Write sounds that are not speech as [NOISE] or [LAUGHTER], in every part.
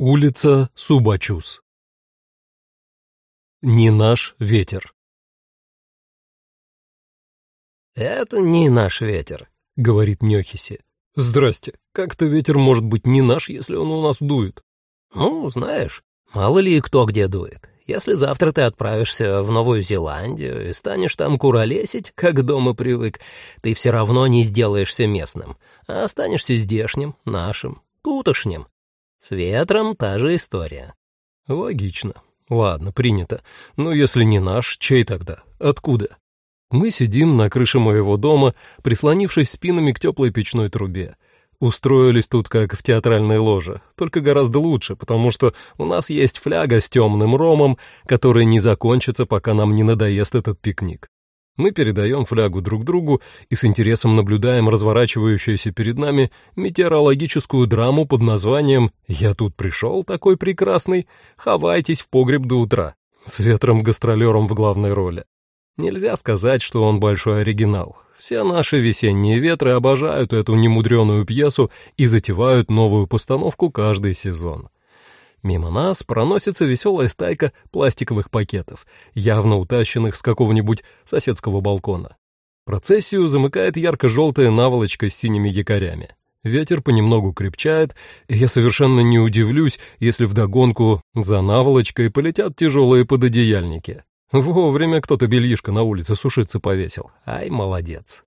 Улица Субачус. Не наш ветер. «Это не наш ветер», — говорит Нёхиси. «Здрасте. Как-то ветер может быть не наш, если он у нас дует?» «Ну, знаешь, мало ли кто где дует. Если завтра ты отправишься в Новую Зеландию и станешь там куролесить, как дома привык, ты все равно не сделаешься местным, а останешься здешним, нашим, тутошним. С ветром та же история. Логично. Ладно, принято. Но если не наш, чей тогда? Откуда? Мы сидим на крыше моего дома, прислонившись спинами к теплой печной трубе. Устроились тут как в театральной ложе, только гораздо лучше, потому что у нас есть фляга с темным ромом, который не закончится, пока нам не надоест этот пикник. Мы передаем флягу друг другу и с интересом наблюдаем разворачивающуюся перед нами метеорологическую драму под названием «Я тут пришел, такой прекрасный, хавайтесь в погреб до утра» с ветром-гастролером в главной роли. Нельзя сказать, что он большой оригинал. Все наши весенние ветры обожают эту немудреную пьесу и затевают новую постановку каждый сезон. Мимо нас проносится веселая стайка пластиковых пакетов, явно утащенных с какого-нибудь соседского балкона. Процессию замыкает ярко-желтая наволочка с синими якорями. Ветер понемногу крепчает, и я совершенно не удивлюсь, если вдогонку за наволочкой полетят тяжелые пододеяльники. Вовремя кто-то бельишко на улице сушиться повесил. Ай, молодец.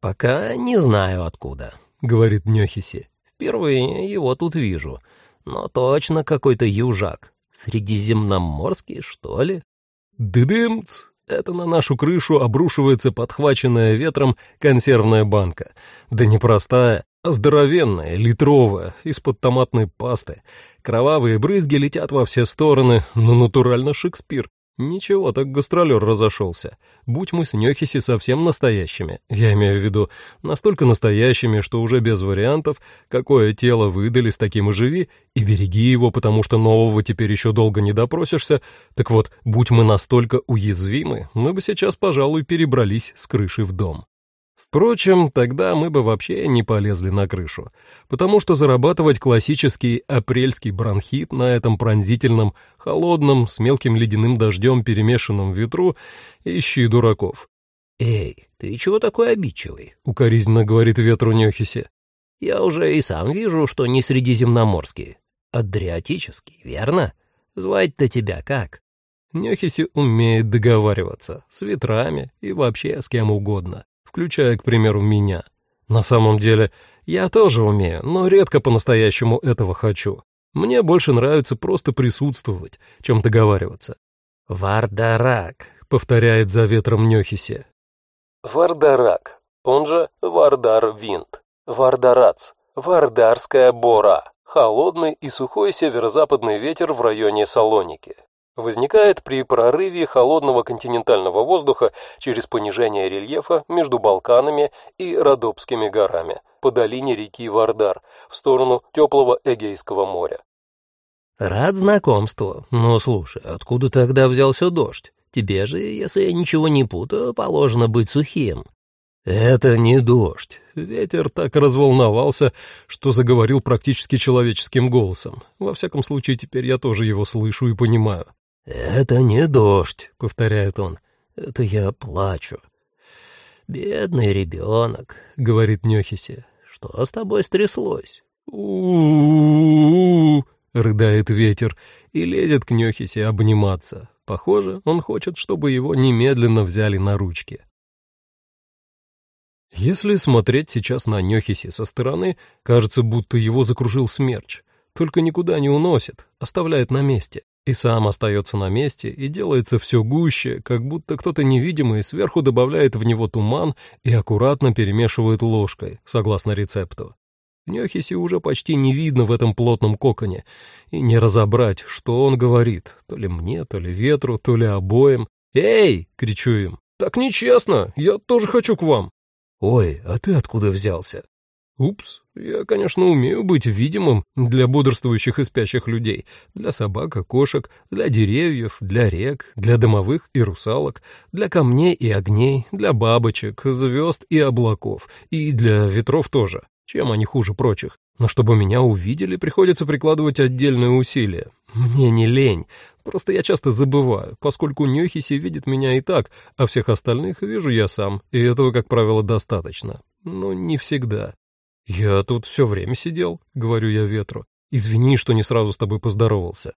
«Пока не знаю откуда», — говорит Нёхиси. Впервые его тут вижу. Но точно какой-то южак. Средиземноморский, что ли? Дыдымц! Это на нашу крышу обрушивается подхваченная ветром консервная банка. Да не простая, а здоровенная, литровая, из-под томатной пасты. Кровавые брызги летят во все стороны, но натурально Шекспир. Ничего, так гастролер разошелся. Будь мы с Нёхиси совсем настоящими, я имею в виду, настолько настоящими, что уже без вариантов, какое тело выдали с таким и живи, и береги его, потому что нового теперь еще долго не допросишься, так вот, будь мы настолько уязвимы, мы бы сейчас, пожалуй, перебрались с крыши в дом. Впрочем, тогда мы бы вообще не полезли на крышу, потому что зарабатывать классический апрельский бронхит на этом пронзительном, холодном, с мелким ледяным дождем перемешанном ветру — ищи дураков. «Эй, ты чего такой обидчивый?» — укоризненно говорит ветру Нехисе. «Я уже и сам вижу, что не средиземноморский. Адриатический, верно? Звать-то тебя как?» Нехиси умеет договариваться с ветрами и вообще с кем угодно включая, к примеру, меня. На самом деле, я тоже умею, но редко по-настоящему этого хочу. Мне больше нравится просто присутствовать, чем договариваться. «Вардарак», — повторяет за ветром Нёхисе. «Вардарак, он же Вардар-Винт, Вардарац, Вардарская бора, холодный и сухой северо-западный ветер в районе Салоники возникает при прорыве холодного континентального воздуха через понижение рельефа между Балканами и Родопскими горами по долине реки Вардар в сторону теплого Эгейского моря. Рад знакомству. Но слушай, откуда тогда взялся дождь? Тебе же, если я ничего не путаю, положено быть сухим. Это не дождь. Ветер так разволновался, что заговорил практически человеческим голосом. Во всяком случае, теперь я тоже его слышу и понимаю. «Это не дождь», — повторяет он. «Это я плачу». «Бедный ребенок», — говорит Нехиси. «Что с тобой стряслось?» у рыдает ветер и лезет к Нехисе обниматься. Похоже, он хочет, чтобы его немедленно взяли на ручки. Если смотреть сейчас на Нехиси со стороны, кажется, будто его закружил смерч. Только никуда не уносит, оставляет на месте и сам остается на месте и делается все гуще, как будто кто-то невидимый сверху добавляет в него туман и аккуратно перемешивает ложкой, согласно рецепту. Нехиси уже почти не видно в этом плотном коконе, и не разобрать, что он говорит, то ли мне, то ли ветру, то ли обоим. «Эй!» — кричу им. «Так нечестно! Я тоже хочу к вам!» «Ой, а ты откуда взялся?» Упс, я, конечно, умею быть видимым для бодрствующих и спящих людей, для собак и кошек, для деревьев, для рек, для домовых и русалок, для камней и огней, для бабочек, звезд и облаков, и для ветров тоже. Чем они хуже прочих? Но чтобы меня увидели, приходится прикладывать отдельные усилия. Мне не лень, просто я часто забываю, поскольку Нёхиси видит меня и так, а всех остальных вижу я сам, и этого, как правило, достаточно. Но не всегда. «Я тут все время сидел», — говорю я ветру. «Извини, что не сразу с тобой поздоровался».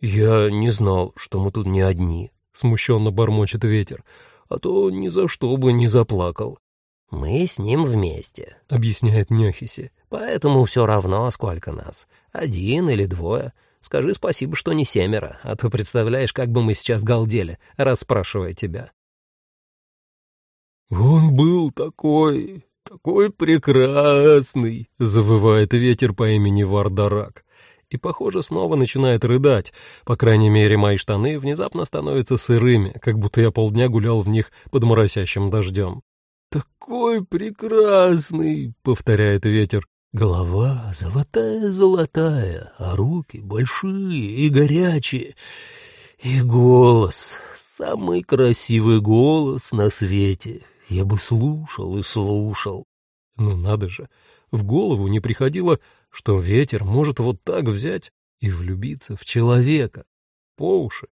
«Я не знал, что мы тут не одни», — смущенно бормочет ветер, «а то ни за что бы не заплакал». «Мы с ним вместе», — объясняет Нёхиси. «Поэтому все равно, сколько нас. Один или двое. Скажи спасибо, что не семеро, а то представляешь, как бы мы сейчас галдели, расспрашивая тебя». «Он был такой, такой прекрасный», — завывает ветер по имени Вардарак. И, похоже, снова начинает рыдать. По крайней мере, мои штаны внезапно становятся сырыми, как будто я полдня гулял в них под моросящим дождем. «Такой прекрасный!» — повторяет ветер. «Голова золотая-золотая, а руки большие и горячие. И голос, самый красивый голос на свете. Я бы слушал и слушал». Ну надо же, в голову не приходило, что ветер может вот так взять и влюбиться в человека. По уши.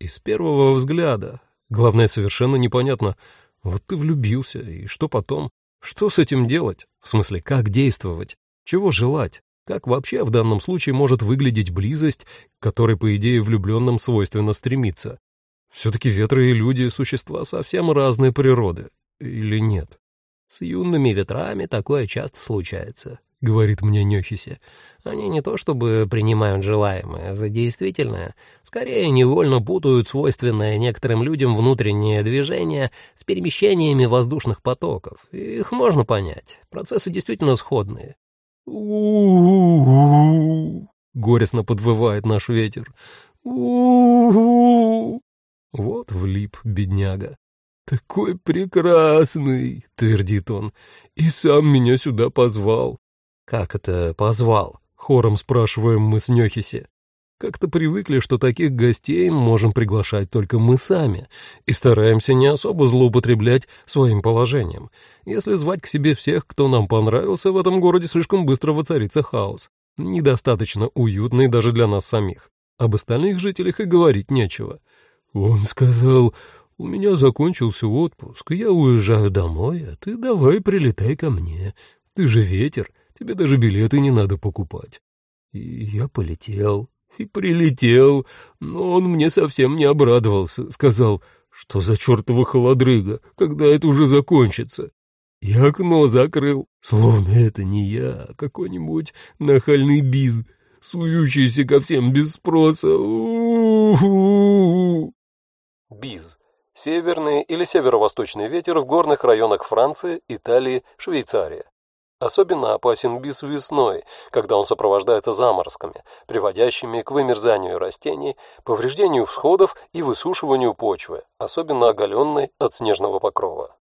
И с первого взгляда. Главное, совершенно непонятно, вот ты влюбился, и что потом? Что с этим делать? В смысле, как действовать? Чего желать? Как вообще в данном случае может выглядеть близость, которой, по идее, влюбленным свойственно стремиться? Все-таки ветры и люди — существа совсем разной природы. Или нет? С юными ветрами такое часто случается. — говорит мне Нёхиси. «Они не то чтобы принимают желаемое за действительное, скорее невольно путают свойственное некоторым людям внутреннее движение с перемещениями воздушных потоков. Их можно понять. Процессы действительно сходные». «У-у-у-у!» — горестно подвывает наш ветер. «У-у-у!» Вот влип, бедняга. «Такой прекрасный!» — твердит он. «И сам меня сюда позвал. «Как это позвал?» — хором спрашиваем мы с Нёхиси. Как-то привыкли, что таких гостей можем приглашать только мы сами, и стараемся не особо злоупотреблять своим положением. Если звать к себе всех, кто нам понравился, в этом городе слишком быстро воцарится хаос, недостаточно уютный даже для нас самих. Об остальных жителях и говорить нечего. Он сказал, «У меня закончился отпуск, я уезжаю домой, а ты давай прилетай ко мне. Ты же ветер, Тебе даже билеты не надо покупать. И я полетел, и прилетел, но он мне совсем не обрадовался, сказал, что за чертова холодрыга, когда это уже закончится. Я окно закрыл, словно это не я, а какой-нибудь нахальный биз, сующийся ко всем без спроса. У-у-у-у. Биз. Северный или северо-восточный ветер в горных районах Франции, Италии, Швейцарии. Особенно опасен бис весной, когда он сопровождается заморозками, приводящими к вымерзанию растений, повреждению всходов и высушиванию почвы, особенно оголенной от снежного покрова.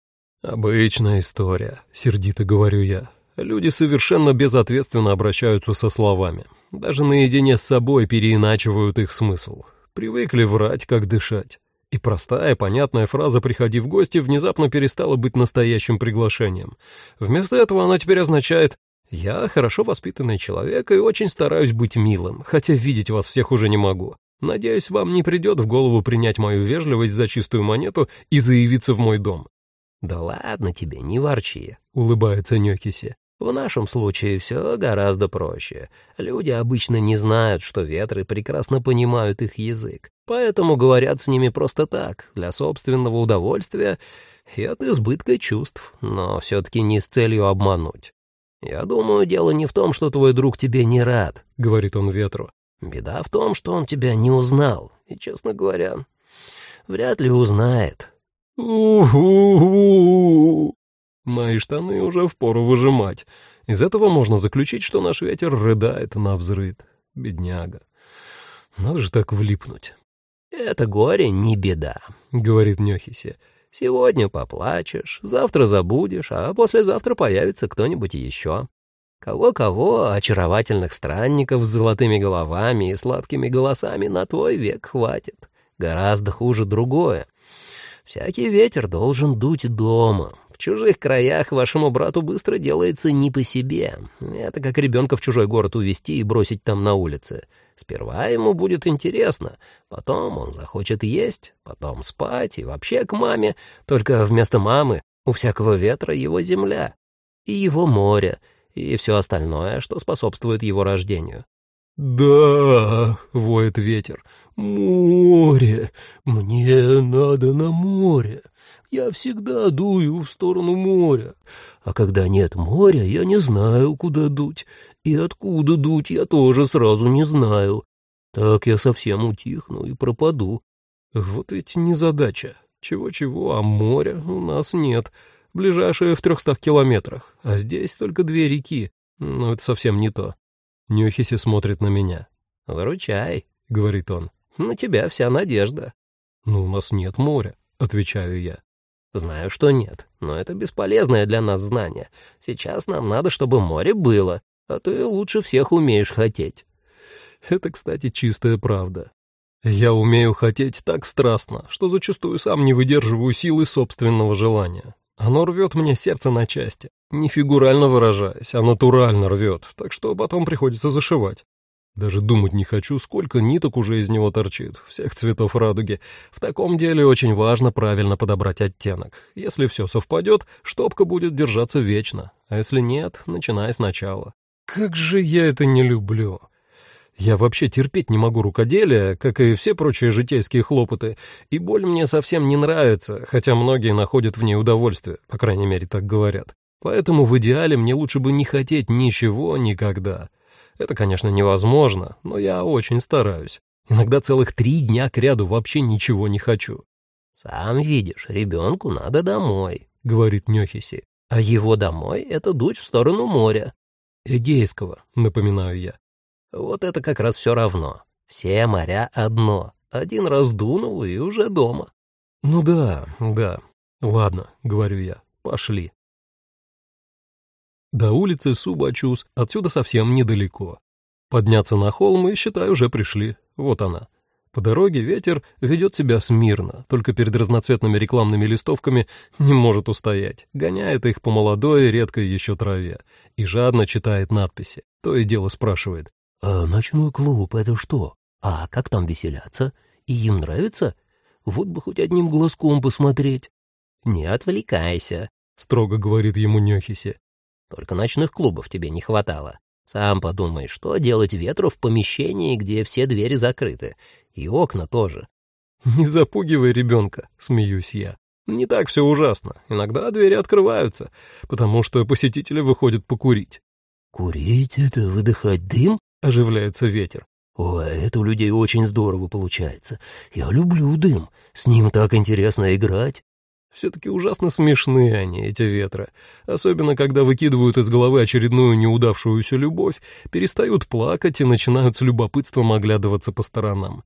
«Обычная история», — сердито говорю я. Люди совершенно безответственно обращаются со словами. Даже наедине с собой переиначивают их смысл. Привыкли врать, как дышать. И простая, понятная фраза «приходи в гости» внезапно перестала быть настоящим приглашением. Вместо этого она теперь означает «я хорошо воспитанный человек и очень стараюсь быть милым, хотя видеть вас всех уже не могу. Надеюсь, вам не придет в голову принять мою вежливость за чистую монету и заявиться в мой дом». «Да ладно тебе, не ворчи», — улыбается Нёкиси. В нашем случае все гораздо проще. Люди обычно не знают, что ветры прекрасно понимают их язык, поэтому говорят с ними просто так, для собственного удовольствия и от избытка чувств, но все-таки не с целью обмануть. «Я думаю, дело не в том, что твой друг тебе не рад», — говорит он ветру. «Беда в том, что он тебя не узнал, и, честно говоря, вряд ли узнает». «У-ху-ху!» Мои штаны уже впору выжимать. Из этого можно заключить, что наш ветер рыдает на взрыд. Бедняга. Надо же так влипнуть. «Это горе не беда», — говорит Нёхиси. «Сегодня поплачешь, завтра забудешь, а послезавтра появится кто-нибудь еще. Кого-кого, очаровательных странников с золотыми головами и сладкими голосами на твой век хватит. Гораздо хуже другое. Всякий ветер должен дуть дома, В чужих краях вашему брату быстро делается не по себе. Это как ребенка в чужой город увезти и бросить там на улице. Сперва ему будет интересно, потом он захочет есть, потом спать и вообще к маме. Только вместо мамы у всякого ветра его земля и его море, и все остальное, что способствует его рождению. «Да», — воет ветер, — «море, мне надо на море». Я всегда дую в сторону моря. А когда нет моря, я не знаю, куда дуть. И откуда дуть, я тоже сразу не знаю. Так я совсем утихну и пропаду. Вот ведь незадача. Чего-чего, а моря у нас нет. Ближайшее в трехстах километрах, а здесь только две реки. Но это совсем не то. Нюхиси смотрит на меня. «Выручай», — говорит он. «На тебя вся надежда». «Ну, у нас нет моря», — отвечаю я. Знаю, что нет, но это бесполезное для нас знание. Сейчас нам надо, чтобы море было, а ты лучше всех умеешь хотеть. Это, кстати, чистая правда. Я умею хотеть так страстно, что зачастую сам не выдерживаю силы собственного желания. Оно рвет мне сердце на части, не фигурально выражаясь, а натурально рвет, так что потом приходится зашивать. Даже думать не хочу, сколько ниток уже из него торчит, всех цветов радуги. В таком деле очень важно правильно подобрать оттенок. Если все совпадет, штопка будет держаться вечно, а если нет, начиная сначала. Как же я это не люблю. Я вообще терпеть не могу рукоделия, как и все прочие житейские хлопоты, и боль мне совсем не нравится, хотя многие находят в ней удовольствие, по крайней мере так говорят. Поэтому в идеале мне лучше бы не хотеть ничего никогда. Это, конечно, невозможно, но я очень стараюсь. Иногда целых три дня кряду вообще ничего не хочу. «Сам видишь, ребенку надо домой», — говорит Нёхиси. «А его домой — это дуть в сторону моря». «Эгейского», — напоминаю я. «Вот это как раз все равно. Все моря одно. Один раз дунул и уже дома». «Ну да, да. Ладно», — говорю я, — «пошли». До улицы Субачус отсюда совсем недалеко. Подняться на холм и, считай, уже пришли. Вот она. По дороге ветер ведет себя смирно, только перед разноцветными рекламными листовками не может устоять, гоняет их по молодой, редкой еще траве и жадно читает надписи. То и дело спрашивает. «А ночной клуб — это что? А как там веселятся? И им нравится? Вот бы хоть одним глазком посмотреть». «Не отвлекайся», — строго говорит ему Нехиси. Только ночных клубов тебе не хватало. Сам подумай, что делать ветру в помещении, где все двери закрыты, и окна тоже. [LAUGHS] «Не запугивай ребенка», — смеюсь я. «Не так все ужасно. Иногда двери открываются, потому что посетители выходят покурить». «Курить — это выдыхать дым?» — оживляется ветер. «О, это у людей очень здорово получается. Я люблю дым. С ним так интересно играть». Все-таки ужасно смешные они, эти ветры. Особенно, когда выкидывают из головы очередную неудавшуюся любовь, перестают плакать и начинают с любопытством оглядываться по сторонам.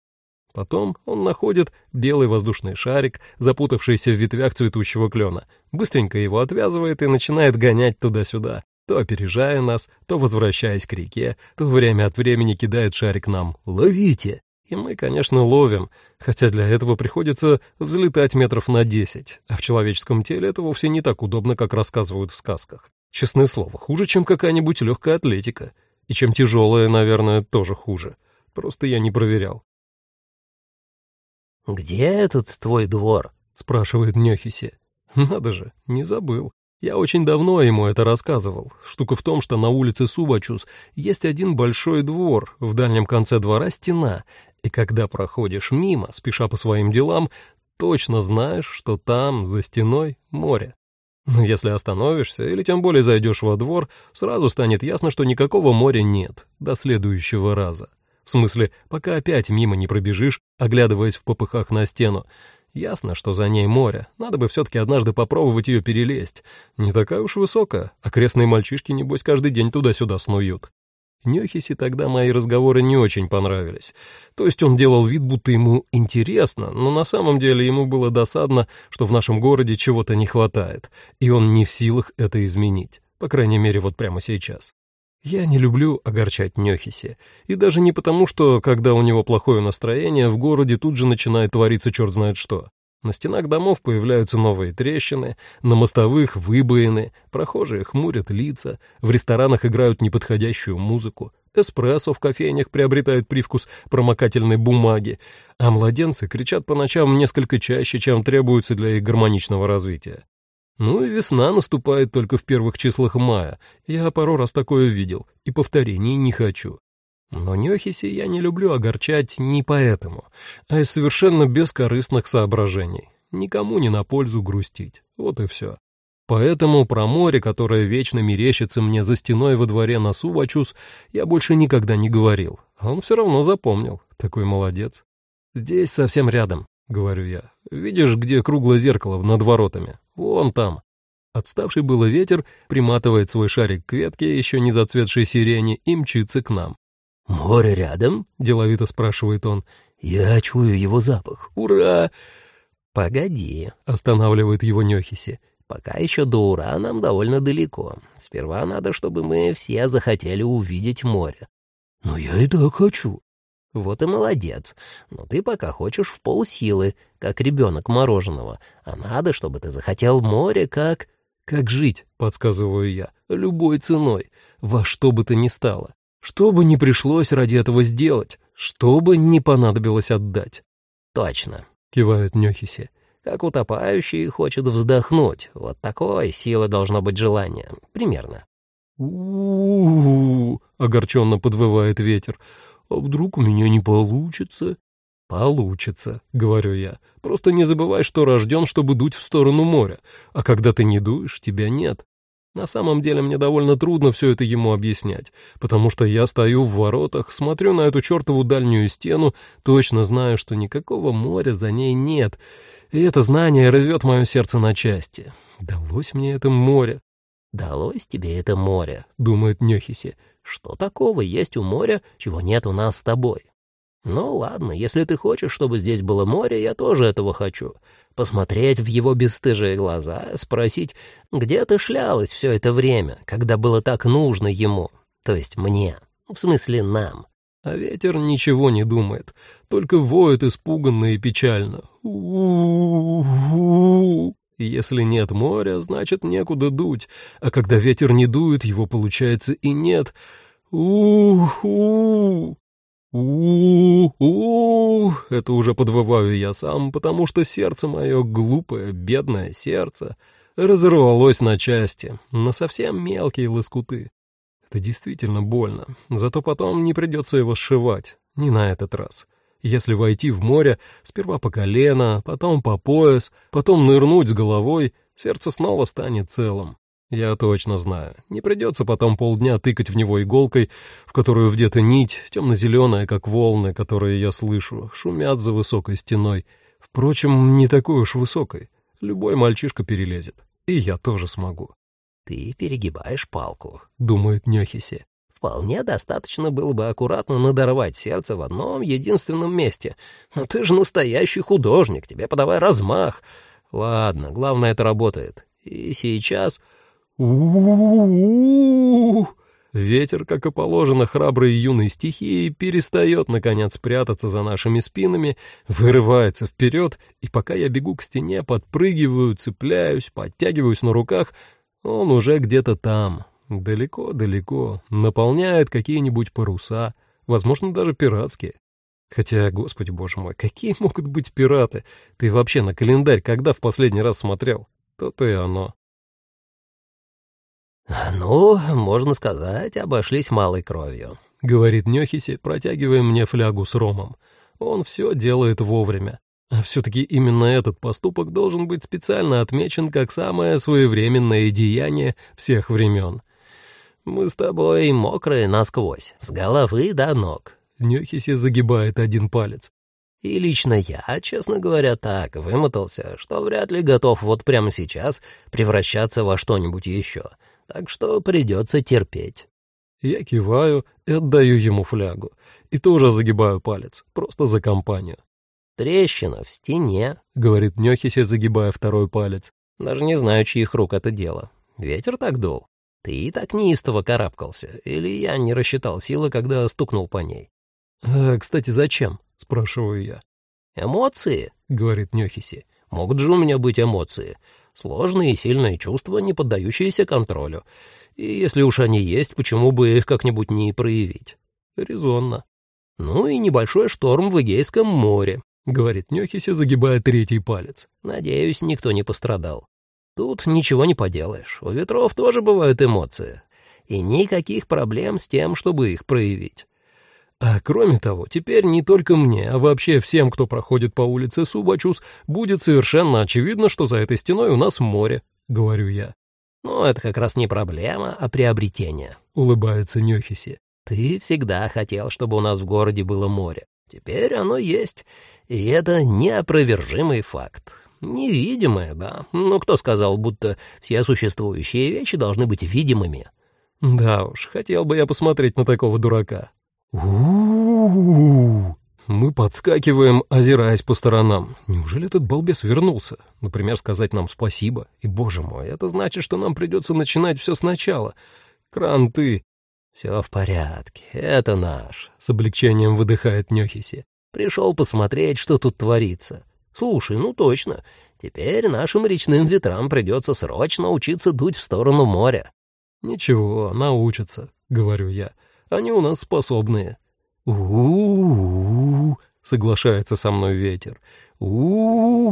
Потом он находит белый воздушный шарик, запутавшийся в ветвях цветущего клена, быстренько его отвязывает и начинает гонять туда-сюда, то опережая нас, то возвращаясь к реке, то время от времени кидает шарик нам «Ловите!» И мы, конечно, ловим, хотя для этого приходится взлетать метров на десять, а в человеческом теле это вовсе не так удобно, как рассказывают в сказках. Честное слово, хуже, чем какая-нибудь легкая атлетика. И чем тяжелая, наверное, тоже хуже. Просто я не проверял. «Где этот твой двор?» — спрашивает Нёхиси. «Надо же, не забыл. Я очень давно ему это рассказывал. Штука в том, что на улице Субачус есть один большой двор, в дальнем конце двора стена, и когда проходишь мимо, спеша по своим делам, точно знаешь, что там, за стеной, море. Но если остановишься или тем более зайдешь во двор, сразу станет ясно, что никакого моря нет до следующего раза. В смысле, пока опять мимо не пробежишь, оглядываясь в попыхах на стену. Ясно, что за ней море. Надо бы все-таки однажды попробовать ее перелезть. Не такая уж высокая. Окрестные мальчишки, небось, каждый день туда-сюда снуют. Нёхиси тогда мои разговоры не очень понравились. То есть он делал вид, будто ему интересно, но на самом деле ему было досадно, что в нашем городе чего-то не хватает, и он не в силах это изменить, по крайней мере вот прямо сейчас. Я не люблю огорчать Нёхиси, и даже не потому, что, когда у него плохое настроение, в городе тут же начинает твориться черт знает что. На стенах домов появляются новые трещины, на мостовых выбоины, прохожие хмурят лица, в ресторанах играют неподходящую музыку, эспрессо в кофейнях приобретает привкус промокательной бумаги, а младенцы кричат по ночам несколько чаще, чем требуется для их гармоничного развития. Ну и весна наступает только в первых числах мая. Я пару раз такое видел, и повторений не хочу. Но Нёхиси я не люблю огорчать не поэтому, а из совершенно бескорыстных соображений. Никому не на пользу грустить. Вот и все. Поэтому про море, которое вечно мерещится мне за стеной во дворе на Сувачус, я больше никогда не говорил. А он все равно запомнил. Такой молодец. «Здесь совсем рядом», — говорю я. «Видишь, где круглое зеркало над воротами? Вон там». Отставший было ветер приматывает свой шарик к ветке, еще не зацветшей сирени, и мчится к нам. «Море рядом?» — деловито спрашивает он. «Я чую его запах. Ура!» «Погоди», — останавливает его Нёхиси. «Пока еще до ура нам довольно далеко. Сперва надо, чтобы мы все захотели увидеть море». «Но я и так хочу». «Вот и молодец. Но ты пока хочешь в полсилы, как ребенок мороженого. А надо, чтобы ты захотел море, как...» «Как жить?» — подсказываю я. «Любой ценой. Во что бы то ни стало. Что бы ни пришлось ради этого сделать, что бы ни понадобилось отдать. «Точно», — кивает Нёхиси. «Как утопающий хочет вздохнуть. Вот такой силы должно быть желание. Примерно». «У-у-у-у!» — огорченно подвывает ветер. «А вдруг у меня не получится?» «Получится», — говорю я. «Просто не забывай, что рожден, чтобы дуть в сторону моря, а когда ты не дуешь, тебя нет. На самом деле мне довольно трудно все это ему объяснять, потому что я стою в воротах, смотрю на эту чертову дальнюю стену, точно знаю, что никакого моря за ней нет, и это знание рвет мое сердце на части. Далось мне это море. «Далось тебе это море», — думает Нехиси. «Что такого есть у моря, чего нет у нас с тобой?» «Ну ладно, если ты хочешь, чтобы здесь было море, я тоже этого хочу. Посмотреть в его бесстыжие глаза, спросить, где ты шлялась все это время, когда было так нужно ему, то есть мне, в смысле нам». А ветер ничего не думает, только воет испуганно и печально. У-у-у-у. Если нет моря, значит некуда дуть, а когда ветер не дует, его получается и нет. У-у-у у Это уже подвываю я сам, потому что сердце мое, глупое, бедное сердце, разорвалось на части, на совсем мелкие лоскуты. Это действительно больно, зато потом не придется его сшивать, не на этот раз. Если войти в море, сперва по колено, потом по пояс, потом нырнуть с головой, сердце снова станет целым. Я точно знаю. Не придется потом полдня тыкать в него иголкой, в которую вдета нить, темно-зеленая, как волны, которые я слышу, шумят за высокой стеной. Впрочем, не такой уж высокой. Любой мальчишка перелезет. И я тоже смогу. «Ты перегибаешь палку», — думает Нёхиси. «Вполне достаточно было бы аккуратно надорвать сердце в одном единственном месте. Но ты же настоящий художник, тебе подавай размах. Ладно, главное, это работает. И сейчас...» у Ветер, как и положено храброй юной стихии, перестает, наконец, прятаться за нашими спинами, вырывается вперед, и пока я бегу к стене, подпрыгиваю, цепляюсь, подтягиваюсь на руках, он уже где-то там, далеко-далеко, наполняет какие-нибудь паруса, возможно, даже пиратские. Хотя, господи боже мой, какие могут быть пираты? Ты вообще на календарь когда в последний раз смотрел? То-то и оно. «Ну, можно сказать, обошлись малой кровью», — говорит Нёхиси, протягивая мне флягу с ромом. Он все делает вовремя. А все-таки именно этот поступок должен быть специально отмечен как самое своевременное деяние всех времен. «Мы с тобой мокрые насквозь, с головы до ног», — Нёхиси загибает один палец. «И лично я, честно говоря, так вымотался, что вряд ли готов вот прямо сейчас превращаться во что-нибудь еще так что придется терпеть. Я киваю и отдаю ему флягу, и тоже загибаю палец, просто за компанию. «Трещина в стене», — говорит Нёхиси, загибая второй палец. «Даже не знаю, чьих рук это дело. Ветер так дул. Ты и так неистово карабкался, или я не рассчитал силы, когда стукнул по ней?» «А, кстати, зачем?» — спрашиваю я. «Эмоции», — говорит Нёхиси. Могут же у меня быть эмоции. Сложные и сильные чувства, не поддающиеся контролю. И если уж они есть, почему бы их как-нибудь не проявить? Резонно. Ну и небольшой шторм в Эгейском море, говорит Нёхиси, загибая третий палец. Надеюсь, никто не пострадал. Тут ничего не поделаешь. У ветров тоже бывают эмоции. И никаких проблем с тем, чтобы их проявить. А кроме того, теперь не только мне, а вообще всем, кто проходит по улице Субачус, будет совершенно очевидно, что за этой стеной у нас море, говорю я. «Ну, это как раз не проблема, а приобретение», — улыбается Нёхиси. «Ты всегда хотел, чтобы у нас в городе было море. Теперь оно есть, и это неопровержимый факт. Невидимое, да, но кто сказал, будто все существующие вещи должны быть видимыми?» «Да уж, хотел бы я посмотреть на такого дурака». «У-у-у-у!» Мы подскакиваем, озираясь по сторонам. Неужели этот балбес вернулся? Например, сказать нам спасибо? И, боже мой, это значит, что нам придется начинать все сначала. Кранты. Все в порядке, это наш, с облегчением выдыхает Нехиси. Пришел посмотреть, что тут творится. Слушай, ну точно, теперь нашим речным ветрам придется срочно учиться дуть в сторону моря. Ничего, научатся, говорю я. Они у нас способные. «У-у-у!» — соглашается со мной ветер. «У-у-у!»